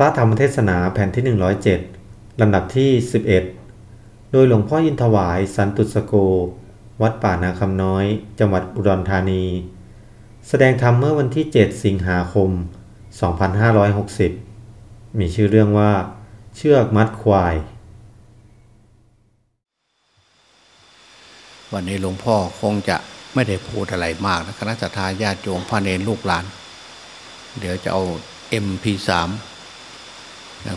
พระธรรมเทศนาแผ่นที่ 107 ลำดับที่ 11 โดยหลวงพ่อยินถวายสันตุสโก วัดป่านาคำน้อย จังหวัดอุดรธานี แสดงธรรมเมื่อวันที่ 7 สิงหาคม 2560 มีชื่อเรื่องว่า เชือกมัดควาย วันนี้หลวงพ่อคงจะไม่ได้พูดอะไรมากนะคณะทาญาติโยมพระเนรลูกหลาน เดี๋ยวจะเอา MP3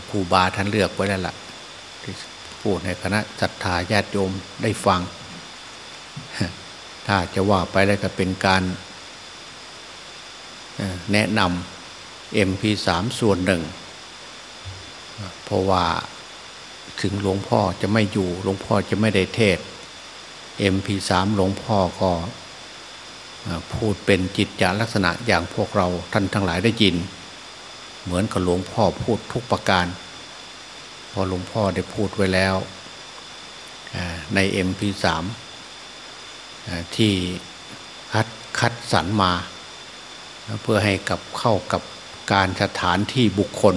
ครูบาท่านเลือกไว้แล้วล่ะที่พูดในคณะศรัทธาญาติโยมได้ฟัง ถ้าจะว่าไปแล้วก็เป็นการแนะนำ MP3 ส่วนหนึ่ง เพราะว่าถึงหลวงพ่อจะไม่อยู่หลวงพ่อจะไม่ได้เทศ MP3 หลวงพ่อก็พูดเป็นจิตจาลักษณะอย่างพวกเราท่านทั้งหลายได้ยิน เหมือนกับหลวงพ่อพูดทุกประการ พอหลวงพ่อได้พูดไว้แล้วใน MP3 ที่คัดคัดสรรมา เพื่อให้กับเข้ากับการสถานที่บุคคล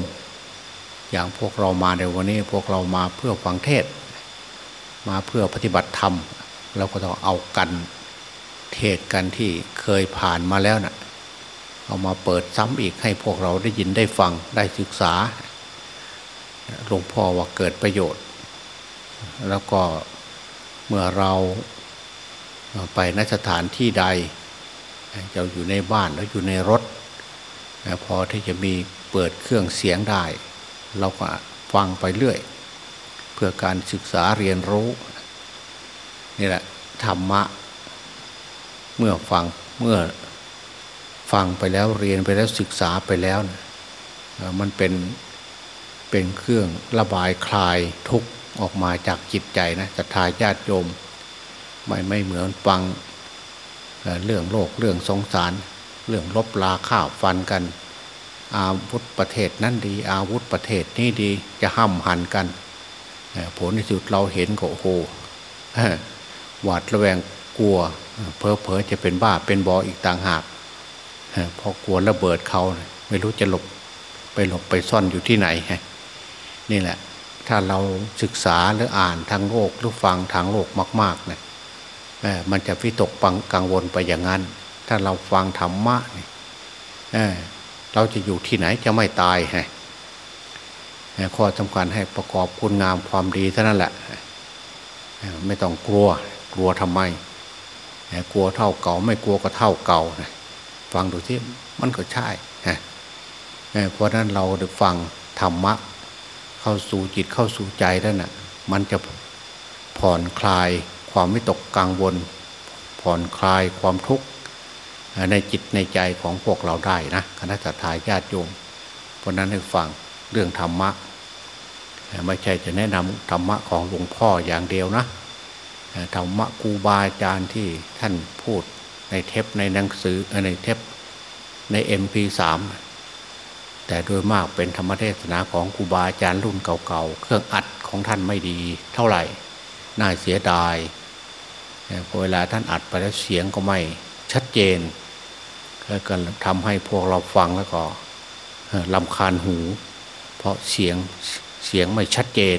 อย่างพวกเรามาในวันนี้พวกเรามาเพื่อฟังเทศ มาเพื่อปฏิบัติธรรม เราก็ต้องเอากันเทศกันที่เคยผ่านมาแล้วนะ่ะ เอามาเปิดซ้ำอีกให้พวกเราได้ยินได้ฟังได้ศึกษาหลวงพ่อว่าเกิดประโยชน์ แล้วก็เมื่อเราไปนสถานที่ใดจะอยู่ในบ้านแล้วอยู่ในรถ พอที่จะมีเปิดเครื่องเสียงได้ เราก็ฟังไปเรื่อย เพื่อการศึกษาเรียนรู้นี่แหละธรรมะ เมื่อฟังเมื่อ ฟังไปแล้วเรียนไปแล้วศึกษาไปแล้วนะมันเป็นเป็นเครื่องระบายคลายทุกออกมาจากจิตใจนะจะทายญาติโยม ไม่ไม่เหมือนฟังเรื่องโลกเรื่องสงสาร เรื่องลบลาข้าวฟันกัน อาวุธประเทศนั้นดี อาวุธประเทศนี้ดีจะห้ำหันกัน ผลที่สุดเราเห็นก็โอ้โหหวาดระแวงกลัวเพอเพอจะเป็นบ้าเป็นบออีกต่างหาก พอกลัวระเบิดเขาไม่รู้จะหลบไปหลบไปซ่อนอยู่ที่ไหนนี่แหละ ถ้าเราศึกษาหรืออ่านทางโลกหรือฟังทางโลกมากๆเนี่ยมันจะวิตกปังกังวลไปอย่างนั้น ถ้าเราฟังธรรมะเนี่ยเราจะอยู่ที่ไหนจะไม่ตายฮะข้อสำคัญให้ประกอบคุณงามความดีเท่านั้นแหละไม่ต้องกลัวกลัวทำไมกลัวเท่าเก่า ไม่กลัวก็เท่าเก่านะ ฟังดูที่มันก็ใช่เพราะนั้นเราได้ฟังธรรมะ เข้าสู่จิตเข้าสู่ใจแล้วนะ่ะมันจะผ่อนคลายความไม่ตกกังวล ผ่อนคลายความทุกข์ในจิตในใจของพวกเราได้นะคณะทาญาติโยมเพราะนั้นให้ฟังเรื่องธรรมะไม่ใช่จะแนะนำธรรมะของหลวงพ่ออย่างเดียวนะธรรมะครูบาอาจารย์ที่ท่านพูด ในเทปในหนังสือในเทปใน MP3 แต่โดยมากเป็นธรรมเทศนาของครูบาอาจารย์รุ่นเก่าๆ เครื่องอัดของท่านไม่ดี เท่าไหร่ น่าเสียดายพอเวลาท่านอัดไปแล้วเสียงก็ไม่ชัดเจนก็ทำให้พวกเราฟังแล้วก็ลำคาญหู เพราะเสียงเสียงไม่ชัดเจน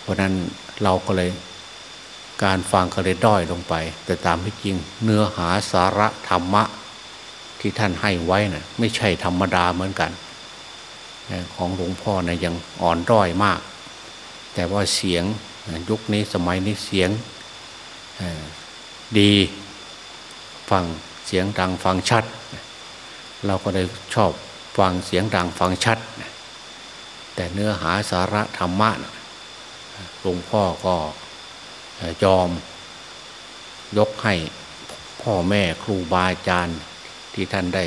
เพราะนั้นเราก็เลย การฟังก็เลยด้อยลงไป แต่ตามที่จริง เนื้อหาสาระธรรมะ ที่ท่านให้ไว้นะ่ะไม่ใช่ธรรมดาเหมือนกัน ของหลวงพ่อนะยังอ่อนด้อยมาก แต่ว่าเสียงยุคนี้สมัยนี้เสียงดีฟังเสียงดังฟังชัด เราก็เลยชอบฟังเสียงดังฟังชัด แต่เนื้อหาสาระธรรมะหลวงพ่อก็ ยอม ยกให้พ่อแม่ครูบาอาจารย์ที่ท่านได้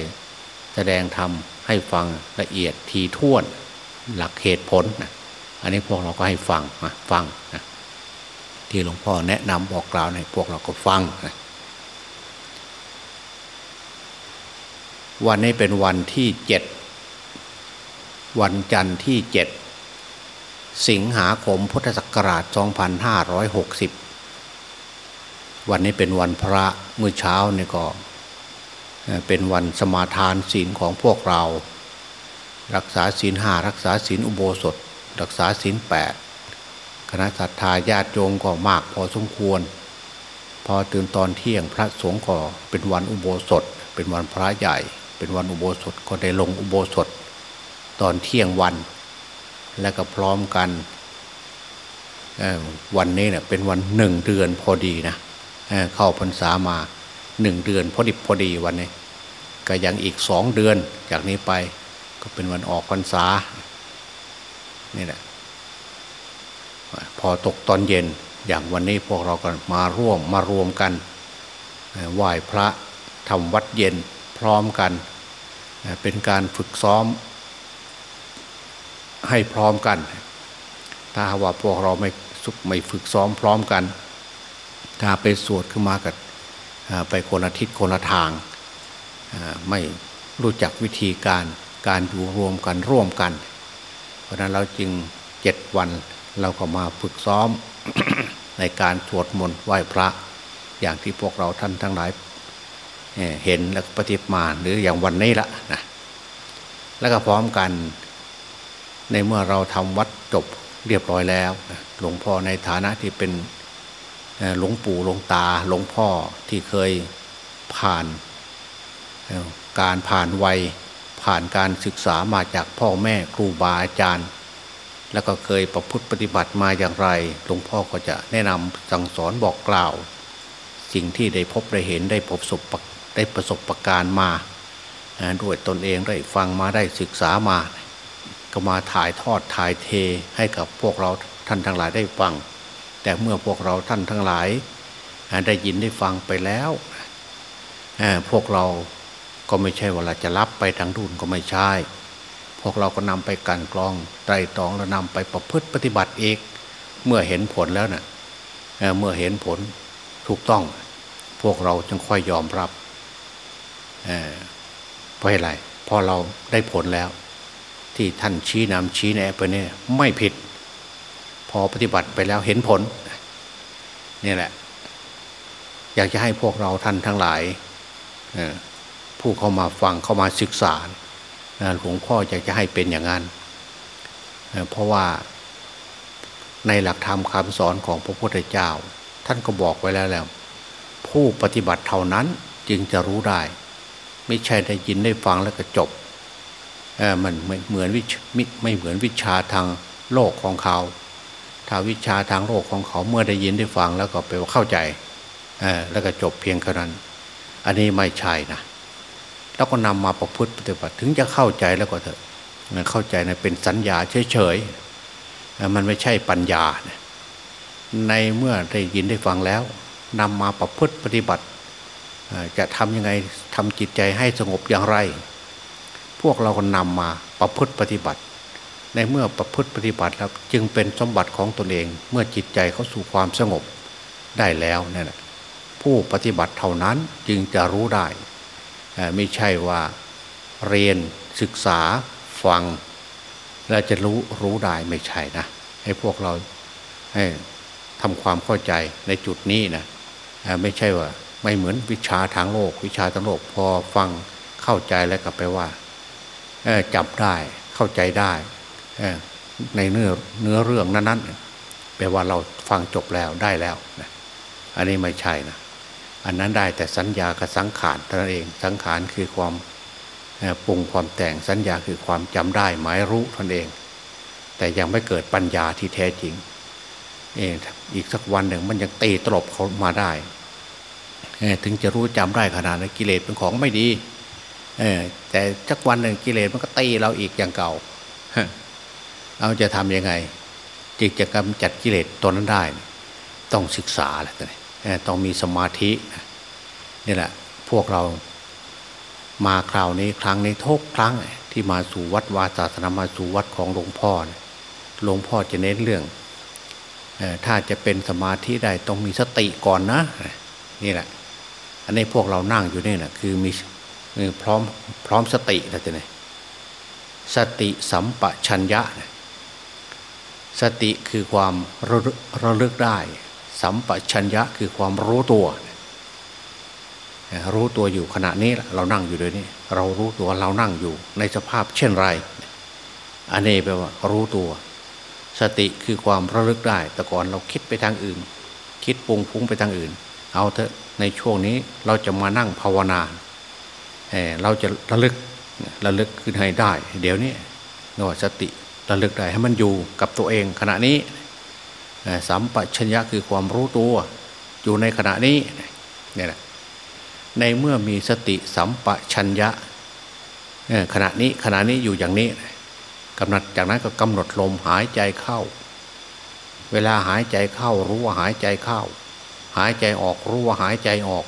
แสดงธรรมให้ฟังละเอียดทีท่วนหลักเหตุผลนะอันนี้พวกเราก็ให้ฟังนะฟังนะที่หลวงพ่อแนะนำบอกกล่าวในพวกเราก็ฟังนะวันนี้เป็นวันที่เจ็ดวันจันทร์ที่เจ็ด สิงหาคมพุทธศักราช 2560 วันนี้เป็นวันพระเมื่อเช้านี่ก็ เป็นวันสมาทานศีลของพวกเรา รักษาศีลห้ารักษาศีลอุโบสถ รักษาศีลแปดคณะศรัทธาญาติโยมก็มากพอสมควร พอตื่นตอนเที่ยงพระสงฆ์ก็เป็นวันอุโบสถ เป็นวันพระใหญ่ เป็นวันอุโบสถก็ได้ลงอุโบสถ ตอนเที่ยงวัน และก็พร้อมกันวันนี้เนะ่ยเป็นวันหนึ่งเดือนพอดีนะเเข้าพรรษามาหนึ่งเดือนพอดิบพอดีวันนี้ก็ยังอีกสองเดือนจากนี้ไปก็เป็นวันออกพรรษานี่แหละพอตกตอนเย็นอย่างวันนี้พวกเราก็มาร่วมมารวมกันไหว้พระทำวัดเย็นพร้อมกัน เป็นการฝึกซ้อม ให้พร้อมกัน ถ้าว่าพวกเราไม่สุไม่ฝึกซ้อมพร้อมกัน ถ้าไปสวดขึ้นมากับไปคนละทิศคนละทาง ไม่รู้จักวิธีการการอยู่รวมกันร่วมกัน เพราะนั้นเราจึงเจ็ดวันเราก็มาฝึกซ้อมในการสวดมนต์ไหว้พระ อย่างที่พวกเราท่านทั้งหลายเห็นและปฏิบัติมาหรืออย่างวันนี้ละนะแล้วก็พร้อมกัน ในเมื่อเราทำวัดจบเรียบร้อยแล้วหลวงพ่อในฐานะที่เป็นหลวงปู่หลวงตาหลวงพ่อที่เคยผ่านการผ่านวัยผ่านการศึกษามาจากพ่อแม่ครูบาอาจารย์ แล้วก็เคยประพฤติปฏิบัติมาอย่างไร หลวงพ่อก็จะแนะนำสั่งสอนบอกกล่าว สิ่งที่ได้พบได้เห็นได้พบสบได้ประสบประการมาด้วยตนเองได้ฟังมาได้ศึกษามา ก็มาถ่ายทอดถ่ายเทให้กับพวกเราท่านทั้งหลายได้ฟัง แต่เมื่อพวกเราท่านทั้งหลาย ได้ยินได้ฟังไปแล้วพวกเราก็ไม่ใช่ว่าเราจะรับไปทางดุนก็ไม่ใช่ พวกเราก็นำไปกันกรองไตรตรองแล้วนำไปประพฤติปฏิบัติเองเมื่อเห็นผลแล้วนะ่ะเมื่อเห็นผลถูกต้อง พวกเราจึงค่อยยอมรับเพราะอะไรพอเราได้ผลแล้ว ที่ท่านชี้นำชี้แนะไปเนี่ยไม่ผิด พอปฏิบัติไปแล้วเห็นผลนี่แหละ อยากจะให้พวกเราท่านทั้งหลายผู้เข้ามาฟังเข้ามาศึกษาหลวงพ่ออยากจะให้เป็นอย่างนั้นเพราะว่าในหลักธรรมคำสอนของพระพุทธเจ้า ท่านก็บอกไว้แล้วแล้วผู้ปฏิบัติเท่านั้นจึงจะรู้ได้ ไม่ใช่ได้ยินได้ฟังแล้วก็จบ มันไม่เหมือนวิไม่เหมือนวิชาทางโลกของเขา ถ้าวิชาทางโลกของเขาเมื่อได้ยินได้ฟังแล้วก็ไปเข้าใจแล้วก็จบเพียงแค่นั้น อันนี้ไม่ใช่นะแล้วก็นำมาประพฤติปฏิบัติถึงจะเข้าใจแล้วก็เถอะเข้าใจนะเป็นสัญญาเฉยๆมันไม่ใช่ปัญญาในเมื่อได้ยินได้ฟังแล้วนำมาประพฤติปฏิบัติจะทำยังไงทำจิตใจให้สงบอย่างไร พวกเราก็นำมาประพฤติปฏิบัติ ในเมื่อประพฤติปฏิบัติแล้วจึงเป็นสมบัติของตนเองเมื่อจิตใจเขาสู่ความสงบได้แล้วนี่แหละผู้ปฏิบัติเท่านั้นจึงจะรู้ได้ ไม่ใช่ว่าเรียนศึกษาฟัง แล้วจะรู้รู้ได้ไม่ใช่นะ ให้พวกเราให้ทำความเข้าใจในจุดนี้นะไม่ใช่ว่าไม่เหมือนวิชาทางโลก วิชาทางโลกพอฟังเข้าใจแล้วก็ไปว่า จับได้เข้าใจได้ในเนื้อเนื้อเรื่องนั้นๆแปลว่าเราฟังจบแล้วได้แล้วนะอันนี้ไม่ใช่นะอันนั้นได้แต่สัญญากับสังขารเท่านั้นเองสังขารคือความปรุงความแต่งสัญญาคือความจำได้หมายรู้ตนเอง แต่ยังไม่เกิดปัญญาที่แท้จริงเองอีกสักวันหนึ่งมันยังตีตลบเขามาได้ถึงจะรู้จำได้ขนาดนั้นกิเลสเป็นของไม่ดี แต่สักวันหนึ่งกิเลสมันก็ตีเราอีกอย่างเก่าเอาจะทํำยังไงจึงจะกำจัดกิเลสตัวนั้นได้ ต้องศึกษาแหละต้องมีสมาธินี่แหละ พวกเรามาคราวนี้ครั้งนี้ทุกครั้งที่มาสู่วัดวาศาสนามาสู่วัดของหลวงพ่อหลวงพ่อจะเน้นเรื่องถ้าจะเป็นสมาธิได้ต้องมีสติก่อนนะนี่แหละ อันนี้พวกเรานั่งอยู่นี่แหละคือมี พร้อมพร้อมสติแล้วจะไงสติสัมปชัญญะสติคือความระลึกได้ สัมปชัญญะคือความรู้ตัว รู้ตัวอยู่ขณะนี้เรานั่งอยู่ด้วยนี่เรารู้ตัวเรานั่งอยู่ในสภาพเช่นไรอันนี้แปลว่า รู้ตัว สติคือความระลึกได้ แต่ก่อนเราคิดไปทางอื่น คิดปุงฟุ้งไปทางอื่น เอาเถอะในช่วงนี้เราจะมานั่งภาวนา เราจะระลึกระลึกขึ้นให้ได้ เดี๋ยวนี้นว่าสติระลึกได้ให้มันอยู่กับตัวเองขณะนี้สัมปชัญญะคือความรู้ตัวอยู่ในขณะนี้เนี่ยแหละในเมื่อมีสติสัมปชัญญะขณะนี้ขณะนี้อยู่อย่างนี้กำหนดจากนั้นก็กำหนดลมหายใจเข้า เวลาหายใจเข้ารู้ว่าหายใจเข้า หายใจออกรู้ว่าหายใจออก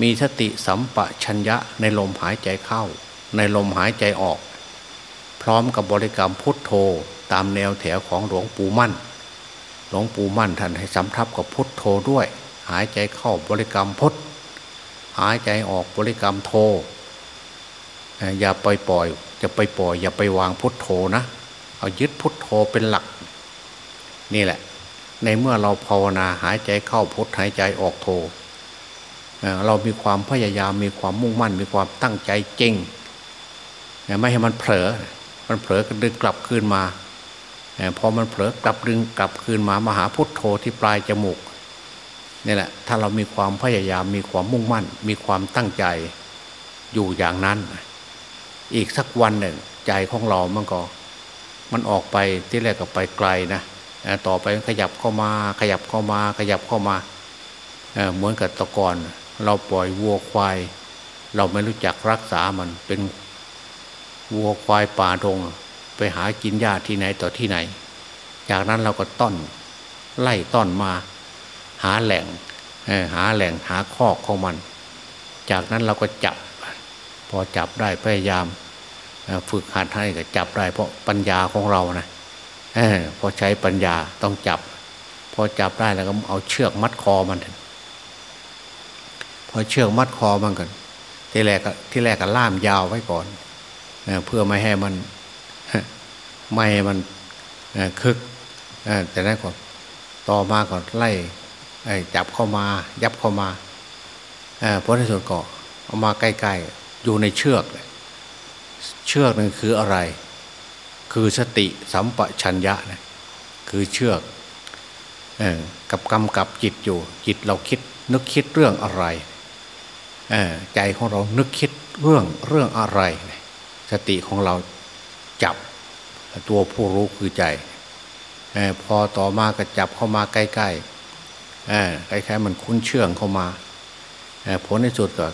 มีสติสัมปชัญญะในลมหายใจเข้า ในลมหายใจออก พร้อมกับบริกรรมพุทโธตามแนวแถวของหลวงปู่มั่น หลวงปู่มั่นท่านให้สำทับกับพุทโธด้วย หายใจเข้าบริกรรมพุทหายใจออกบริกรรมโธอย่าปล่อยปล่อยจะไปปล่อย อย่าไปวางพุทโธนะ เอายึดพุทโธเป็นหลัก นี่แหละ ในเมื่อเราภาวนาหายใจเข้าพุทหายใจออกโธ เรามีความพยายามมีความมุ่งมั่น มีความตั้งใจจริงไม่ให้มันเผลอ มันเผลอก็ดึงกลับคืนมาพอมันเผลอกลับดึงกลับคืนมามาหาพุทโธที่ปลายจมูกนี่แหละถ้าเรามีความพยายามมีความมุ่งมั่น มีความตั้งใจอยู่อย่างนั้น อีกสักวันหนึ่งใจของเรามันก็ มันออกไปที่แรกก็ไปไกลนะต่อไปขยับเข้ามาขยับเข้ามาขยับเข้ามาเหมือนกับตะกอน เราปล่อยวัวควาย เราไม่รู้จักรักษามันเป็นวัวควายป่าดง ไปหากินหญ้าที่ไหนต่อที่ไหน จากนั้นเราก็ต้อนไล่ต้อนมา หาแหล่งหาแหล่งหาคอกของมัน จากนั้นเราก็จับ พอจับได้พยายามฝึกหัดให้ก็จับได้ เพราะปัญญาของเรานะอพอใช้ปัญญาต้องจับ พอจับได้แล้วก็เอาเชือกมัดคอมัน พอเชือกมัดคอมันกันที่แรกที่แรกก็ล่ามยาวไว้ก่อนเพื่อไม่ให้มันไม่ให้มันคึกแต่นั้นก่อนต่อมาก่อนไล่จับเข้ามา ยับเข้ามาเพราะในส่วนก็เอามาใกล้ๆอยู่ในเชือก เชือกนั่นคืออะไร คือสติสัมปชัญญะนะคือเชือกกับกำกับจิตอยู่ จิตเราคิดนึกคิดเรื่องอะไร ใจของเรานึกคิดเรื่องเรื่องอะไร สติของเราจับตัวผู้รู้คือใจพอต่อมาก็จับเข้ามาใกล้ๆคล้ายๆมันคุ้นเชื่องเข้ามาผลในสุดก็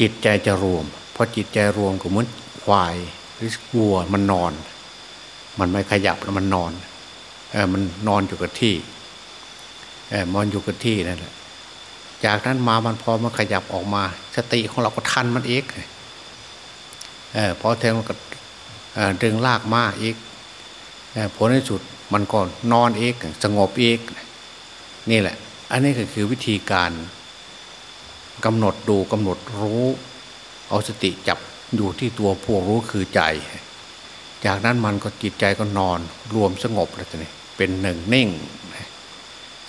จิตใจจะรวมพอจิตใจรวมก็เหมือนควายหรือวัวมันนอน มันไม่ขยับแล้วมันนอนอมันนอนอยู่กับที่อมันอยู่กับที่นั่นแหละ จากนั้นมามันพอมันขยับออกมา สติของเราก็ทันมันเองเออพอเทมันก็ดึงลากมาอีกผลในสุดมันก็นอนเองสงบเองนี่แหละ อันนี้ก็คือวิธีการกำหนดดูกำหนดรู้ เอาสติจับอยู่ที่ตัวผู้รู้คือใจ จากนั้นมันก็จิตใจก็นอนรวมสงบแล้วนี่เป็นหนึ่งนิ่ง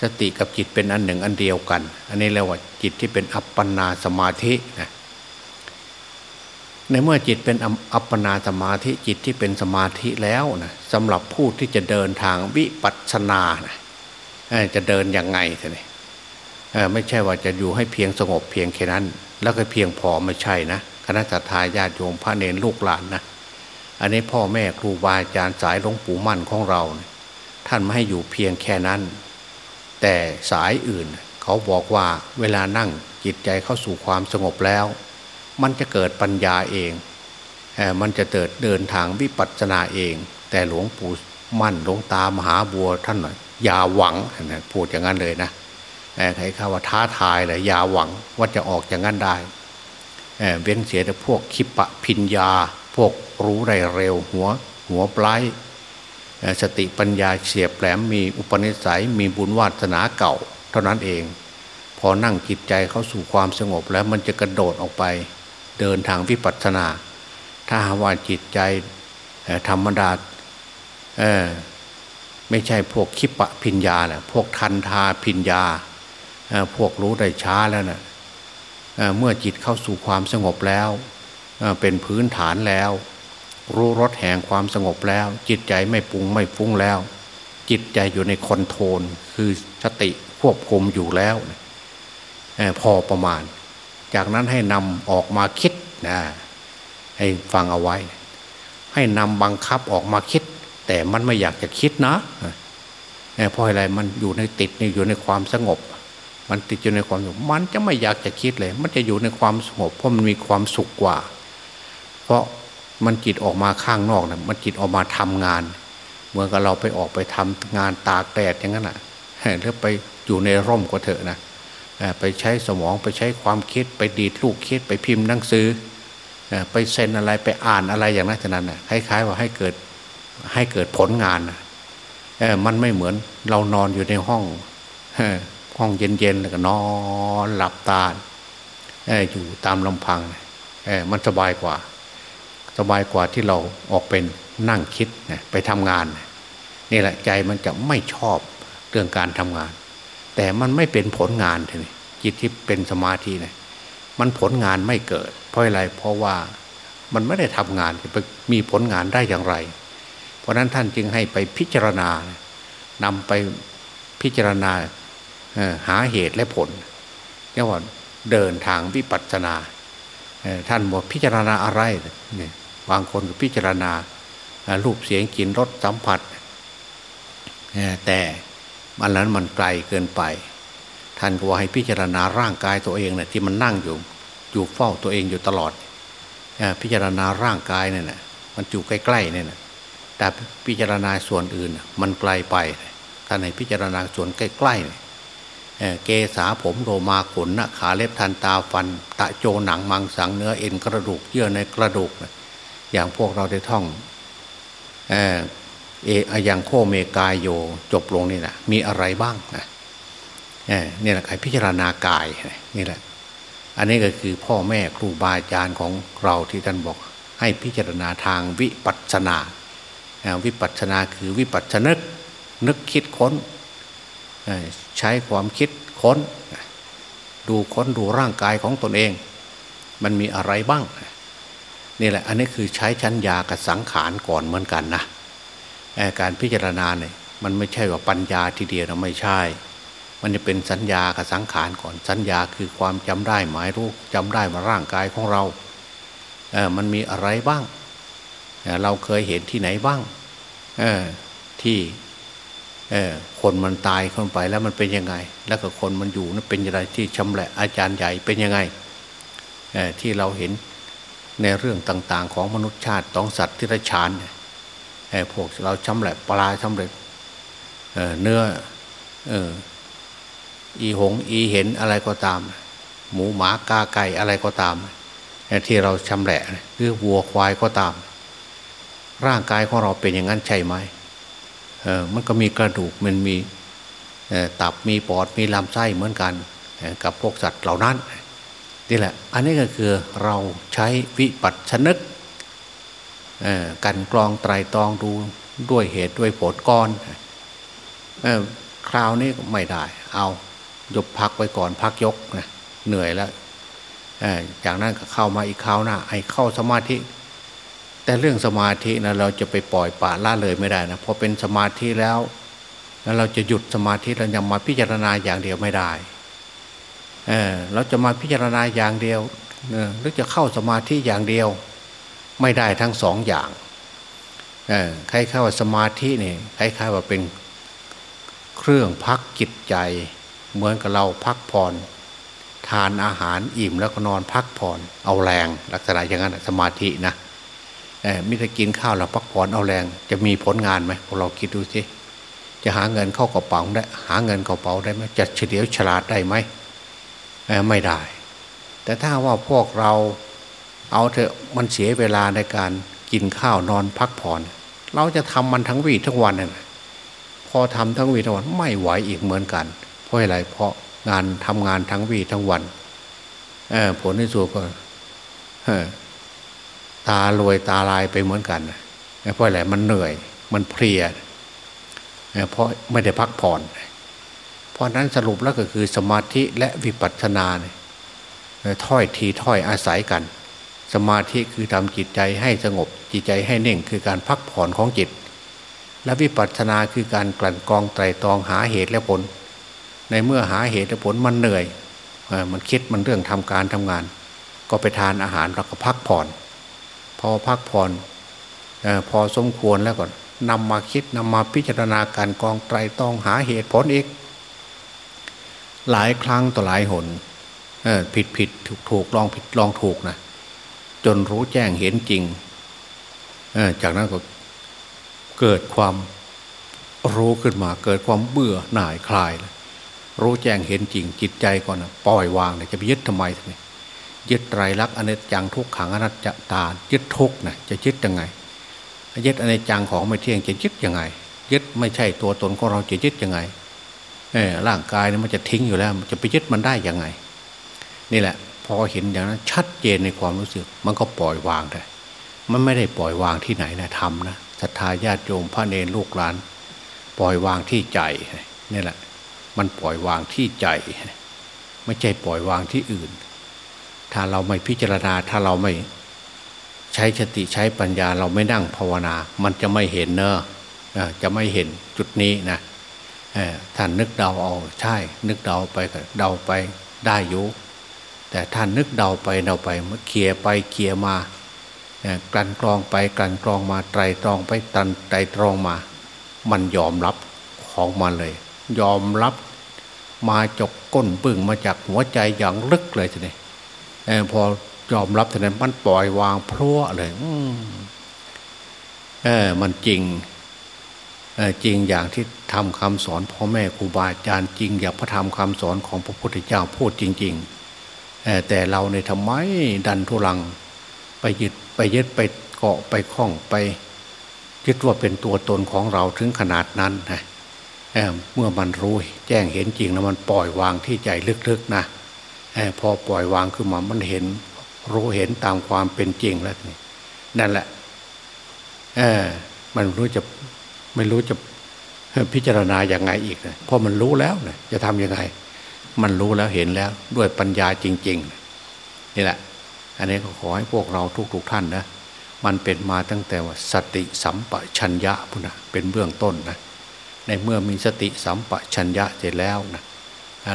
สติกับจิตเป็นอันหนึ่งอันเดียวกัน อันนี้เรียกว่าจิตที่เป็นอัปปนาสมาธินะในเมื่อจิตเป็นอัปปนาสมาธิจิตที่เป็นสมาธิแล้วนะสำหรับผู้ที่จะเดินทางวิปัสสนานะจะเดินยังไงท่านไม่ใช่ว่าจะอยู่ให้เพียงสงบเพียงแค่นั้น แล้วก็เพียงพอไม่ใช่นะคณะทาญาติโยมพระเนรลูกหลานนะอันนี้พ่อแม่ครูบาอาจารย์สายหลวงปู่มั่นของเรา ท่านไม่ให้อยู่เพียงแค่นั้น แต่สายอื่น เขาบอกว่าเวลานั่งจิตใจเข้าสู่ความสงบแล้ว มันจะเกิดปัญญาเองมันจะเกิดเดินทางวิปัสสนาเอง แต่หลวงปู่มั่นหลวงตามหาบัวท่านหน่อยอย่าหวังพูดอย่างนั้นเลยนะใครข้าว่าท้าทายเลยอย่าหวังว่าจะออกอย่างนั้นได้เว้นเสียแต่พวกคิปะพิญญา พวกรู้ไรเร็วหัว หัวปลาย สติปัญญาเฉียบแหลมมีอุปนิสัยมีบุญวาสนาเก่า เท่านั้นเอง พอนั่งจิตใจเข้าสู่ความสงบแล้วมันจะกระโดดออกไป เดินทางวิปัสสนา ถ้าว่าจิตใจธรรมดาไม่ใช่พวกคิปะพิญญาแหละพวกทันทาพิญญาพวกรู้ได้ช้าแล้วนะ่ะเมื่อจิตเข้าสู่ความสงบแล้วเป็นพื้นฐานแล้ว รู้รสแห่งความสงบแล้ว จิตใจไม่ปรุงไม่ฟุ้งแล้ว จิตใจอยู่ในคอนโทรลคือสติควบคุมอยู่แล้วพอประมาณ จากนั้นให้นำออกมาคิดนะให้ฟังเอาไว้ ให้นำบังคับออกมาคิด แต่มันไม่อยากจะคิดนะเพราะอะไรมันอยู่ในติดอยู่ในความสงบ มันติดอยู่ในความสงบมันจะไม่อยากจะคิดเลย มันจะอยู่ในความสงบเพราะมันมีความสุขกว่า เพราะ มันจิตออกมาข้างนอกนะมันจิตออกมาทำงาน เหมือนกับเราไปออกไปทำงานตากแดดอย่างนั้นแหะหรือไปอยู่ในร่มก็เถอะนะไปใช้สมองไปใช้ความคิดไปดีดลูกคิดไปพิมพ์หนังสือไปเซ็นอะไรไปอ่านอะไรอย่างนั้นฉะนั้นนะคล้ายๆว่าให้เกิดให้เกิดผลงานนะมันไม่เหมือนเรานอนอยู่ในห้องห้องเย็นๆแล้วก็นอนหลับตาอยู่ตามลำพังมันสบายกว่า สบายกว่าที่เราออกเป็นนั่งคิดไปทำงานนี่แหละใจมันจะไม่ชอบเรื่องการทำงาน แต่มันไม่เป็นผลงานเลยจิตที่เป็นสมาธิเนี่ยมันผลงานไม่เกิด เพราะอะไรเพราะว่ามันไม่ได้ทำงานจะมีผลงานได้อย่างไร เพราะนั้นท่านจึงให้ไปพิจารณานำไปพิจารณาหาเหตุและผลเรียกว่าเดินทางวิปัสสนาท่านบอกพิจารณาอะไรเนี่ย บางคนก็พิจารณารูปเสียงกลิ่นรสสัมผัส แต่มันนั้นมันไกลเกินไป ท่านก็ว่าให้พิจารณาร่างกายตัวเองเนะี่ยที่มันนั่งอยู่อยู่เฝ้าตัวเองอยู่ตลอด พิจารณาร่างกายเนี่ยนะมันอยู่ใกล้ๆเนี่ยนะแต่พิจารณาส่วนอื่นมันไกลไปท่านให้พิจารณาส่วนใกล้ๆเนี่ยเกษาผมโลมาขนนะขาเล็บทันตาฟัน ตะโจหนังมังสังเนื้อเอ็นกระดูกเยื่อในกระดูก อย่างพวกเราได้ท่องเออเออย่างโคเมกายโยจบลงนี่แหละมีอะไรบ้างนะนี่แหละใครพิจารณากายนี่แหละ อันนี้ก็คือพ่อแม่ครูบาอาจารย์ของเราที่ท่านบอก ให้พิจารณาทางวิปัสสนา วิปัสสนาคือวิปัสสนึกนึกคิดค้นใช้ความคิดค้น ดูค้นดูร่างกายของตนเอง มันมีอะไรบ้าง นี่แหละ อันนี้คือใช้ชั้นยากับสังขารก่อนเหมือนกันนะการพิจารณาเนี่ยมันไม่ใช่ว่าปัญญาทีเดียวนะไม่ใช่ มันจะเป็นสัญญากับสังขารก่อนสัญญาคือความจำได้หมายรู้จำได้มาร่างกายของเราเออมันมีอะไรบ้างเเราเคยเห็นที่ไหนบ้างเออที่เออคนมันตายคนไปแล้วมันเป็นยังไง แล้วก็คนมันอยู่นั้นเป็นยังไงที่ชำแหละอาจารย์ใหญ่เป็นยังไงเออที่เราเห็น ในเรื่องต่าง ๆ ของมนุษยชาติต้องสัตว์ที่รชานไอ้พวกเราชำแหละปลาชำเร็จเเนื้อเอออีหงอีเห็นอะไรก็ตาม หมูหมากาไก่อะไรก็ตาม ที่เราชำแหละหรือวัวควายก็ตาม ร่างกายของเราเป็นอย่างนั้นใช่ไหมเออมันก็มีกระดูกมันมีตับมีปอดมีลำไส้เหมือนกันกับพวกสัตว์เหล่านั้น นี่แหละ อันนี้ก็คือเราใช้วิปัสสนึกกันกรองไตรตรองดูด้วยเหตุด้วยผลก้อนคราวนี้ไม่ได้ เอาหยกพักไว้ก่อนพักยกนะเหนื่อยแล้วจากนั้นก็เข้ามาอีกคราวหน้าไอ้เข้าสมาธิ แต่เรื่องสมาธินะเราจะไปปล่อยป่าล่าเลยไม่ได้นะพอเป็นสมาธิแล้วแล้วเราจะหยุดสมาธิเรายังมาพิจารณาอย่างเดียวไม่ได้ เออเราจะมาพิจารณาอย่างเดียวหรือจะเข้าสมาธิอย่างเดียว ไม่ได้ทั้งสองอย่างเออคล้ายๆว่าสมาธินี่คล้ายๆว่าเป็นเครื่องพักจิตใจ เหมือนกับเราพักผ่อนทานอาหารอิ่มแล้วก็นอนพักผ่อนเอาแรง ลักษณะอย่างนั้นสมาธินะมิตรกินข้าวแล้วพักผ่อนเอาแรง จะมีผลงานไหมพวกเราคิดดูสิจะหาเงินเข้ากระเป๋าได้ หาเงินกระเป๋าได้ไหมจะเฉลียวฉลาดได้ไหม ไม่ได้ แต่ถ้าว่าพวกเราเอาเถอะมันเสียเวลาในการกินข้าวนอนพักผ่อน เราจะทำมันทั้งวีทั้งวันน่ะพอทำทั้งวีทั้งวันไม่ไหวอีกเหมือนกัน เพราะอะไรเพราะงานทำงานทั้งวีทั้งวันผลที่สุดก็ตาลวยตาลายไปเหมือนกันเพราะอะไรมันเหนื่อย มันเพลียเพราะไม่ได้พักผ่อน ราะนั้นสรุปแล้วก็คือสมาธิและวิปัสสนาเนี่ยถ้อยทีถ้อยอาศัยกัน สมาธิคือทำจิตใจให้สงบจิตใจให้เน่งคือการพักผ่อนของจิต และวิปัสสนาคือการกลั่นกรองไตรตรองหาเหตุและผล ในเมื่อหาเหตุและผลมันเหนื่อยมันคิดมันเรื่องทำการทำงาน ก็ไปทานอาหารแล้วก็พักผ่อน พอพักผ่อนพอสมควรแล้วก็นำมาคิดนำมาพิจารณาการกองไตรตรองหาเหตุผลอีก หลายครั้งต่อหลายหนผิดผิดถูกถูกลองผิดลองถูกนะจนรู้แจ้งเห็นจริงจากนั้นก็เกิดความรู้ขึ้นมา เกิดความเบื่อหน่ายคลาย รู้แจ้งเห็นจริงจิตใจก่อนนะปล่อยวางเนี่ยจะไปยึดทำไมเนี่ยยึดไตรลักษณ์อเนจังทุกขังอนัตตายึดทุกนะจะยึดยังไงยึดอเนจังของไม่เที่ยงจะยึดยังไง ยึดไม่ใช่ตัวตนของเราจะยึดยังไง ร่างกายเนี่ยมันจะทิ้งอยู่แล้ว มันจะไปยึดมันได้ยังไง นี่แหละ พอเห็นอย่างนั้น ชัดเจนในความรู้สึก มันก็ปล่อยวางได้มันไม่ได้ปล่อยวางที่ไหนนะทำนะศรัทธาญาติโยมพระเนรลูกหลาน ปล่อยวางที่ใจนี่แหละ มันปล่อยวางที่ใจ ไม่ใช่ปล่อยวางที่อื่น ถ้าเราไม่พิจารณาถ้าเราไม่ใช้สติใช้ปัญญาเราไม่นั่งภาวนา มันจะไม่เห็นเนอะจะไม่เห็นจุดนี้นะ ท่านนึกเดาเอาใช่ นึกเดาไปเดาไปได้อยู่แต่ท่านนึกเดาไปเดาไปเมื่อเคียไปเคียมากลั่นกรองไปกลั่นกรองมาไตรตรองไปตันไตรตรองมา มันยอมรับของมันเลย ยอมรับมาจกก้นปึ่งมาจากหัวใจอย่างลึกเลยทีนี้พอยอมรับทีนั้นมันปล่อยวางพรั่วเลยเออ มันจริง จริงอย่างที่ทำคำสอนพ่อแม่ครูบาอาจารย์จริงอย่างพระธรรมคำสอนของพระพุทธเจ้าพูดจริง ๆ แต่เราในทำไมดันทุลังไปยึดไปยึดไปเกาะไปคล้องไปยึดว่าเป็นตัวตนของเราถึงขนาดนั้นนะเเมื่อมันรู้แจ้งเห็นจริงแล้วมันปล่อยวางที่ใจลึกๆนะพอปล่อยวางขึ้นมามันเห็นรู้เห็นตามความเป็นจริงแล้วนี่นั่นแหละมันรู้จะ ไม่รู้จะพิจารณาอย่างไงอีกนะเพราะมันรู้แล้วนะจะทำยังไง มันรู้แล้วเห็นแล้วด้วยปัญญาจริง ๆ นี่แหละ อันนี้ก็ขอให้พวกเราทุกๆท่านนะมันเป็นมาตั้งแต่ว่าสติสัมปชัญญะพุนะเป็นเบื้องต้นนะในเมื่อมีสติสัมปชัญญะเสร็จแล้วนะ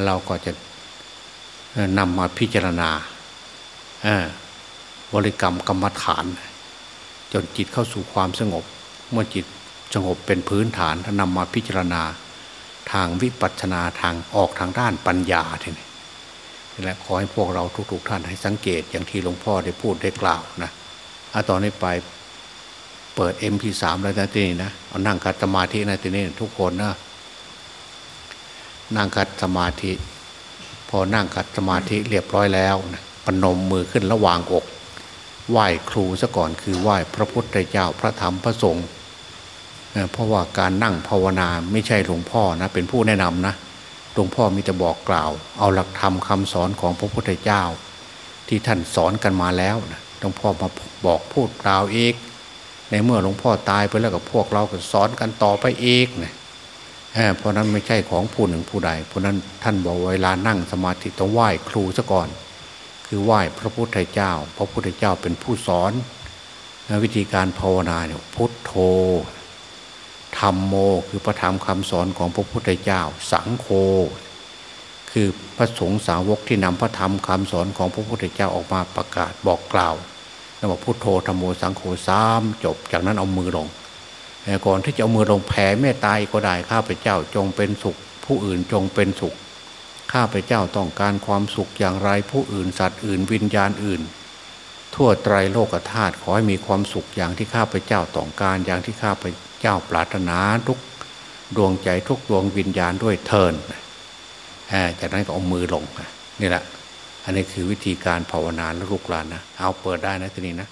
เราก็จะนำมาพิจารณาบริกรรมกรรมฐาน จนจิตเข้าสู่ความสงบ เมื่อจิต สงบเป็นพื้นฐานนำมาพิจารณาทางวิปัสสนาทางออกทางด้านปัญญาทีนี้และขอให้พวกเราทุก ๆ ท่านให้สังเกตอย่างที่หลวงพ่อได้พูดได้กล่าวนะอาตอนนี้ไปเปิด MP3 แล้วนะทีนี้นะเอานั่งคัดสมาธินะทีนี้ทุกคนนะนั่งคัดสมาธิ พอนั่งคัดสมาธิเรียบร้อยแล้วนะปนมมือขึ้นระหว่างอก ไหว้ครูซะก่อนคือไหว้พระพุทธเจ้าพระธรรมพระสงฆ์ เพราะว่าการนั่งภาวนาไม่ใช่หลวงพ่อนะเป็นผู้แนะนำนะหลวงพ่อมีแต่บอกกล่าว เอาหลักธรรมคาสอนของพระพุทธเจ้า ที่ท่านสอนกันมาแล้วนะหลวงพ่อมาบอกพูดกล่าวเองในเมื่อหลวงพ่อตายไปแล้วกับพวกเราก็สอนกันต่อไปเองนะเพราะนั้นไม่ใช่ของผู้หนึ่งผู้ใด เพราะนั้นท่านบอกเวลานั่งสมาธิต้องไหว้ครูซะก่อน คือไหว้พระพุทธเจ้า พระพุทธเจ้าเป็นผู้สอน วิธีการภาวนาเนี่ยพุทโธ ธรรมโมคือพระธรรมคำสอนของพระพุทธเจ้า สังโฆคือพระสงฆ์สาวกที่นำพระธรรมคำสอนของพระพุทธเจ้าออกมาประกาศบอกกล่าวแล้วบอกพุทโธธรรมโมสังโฆสามจบ จากนั้นเอามือลงก่อนที่จะเอามือลงแผ่เมตตาก็ได้ข้าพเจ้าจงเป็นสุข ผู้อื่นจงเป็นสุข ข้าพเจ้าต้องการความสุขอย่างไรผู้อื่นสัตว์อื่นวิญญาณอื่น ทั่วไตรโลกธาตุขอให้มีความสุขอย่างที่ข้าพเจ้าต้องการอย่างที่ข้าพ เจ้าปรารถนาทุกดวงใจทุกดวงวิญญาณด้วยเทินจากนั้นก็เอามือลงนี่แหละ อันนี้คือวิธีการภาวนาและลูกหลานนะ เอาเปิดได้นะทีนี้นะ